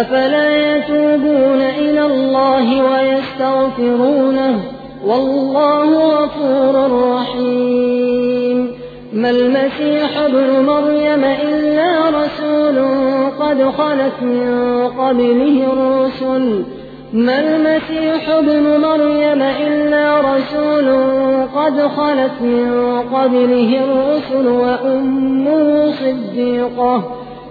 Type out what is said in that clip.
أفلا يتوبون إلى الله ويستغفرونه والله غفور رحيم ما المسيح ابن مريم إلا رسول قد خلت من قبله الرسل ما المسيح ابن مريم إلا رسول قد خلت من قبله الرسل وأمه صديقة